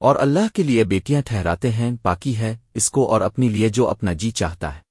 اور اللہ کے لیے بیٹیاں ٹھہراتے ہیں پاکی ہے اس کو اور اپنی لیے جو اپنا جی چاہتا ہے۔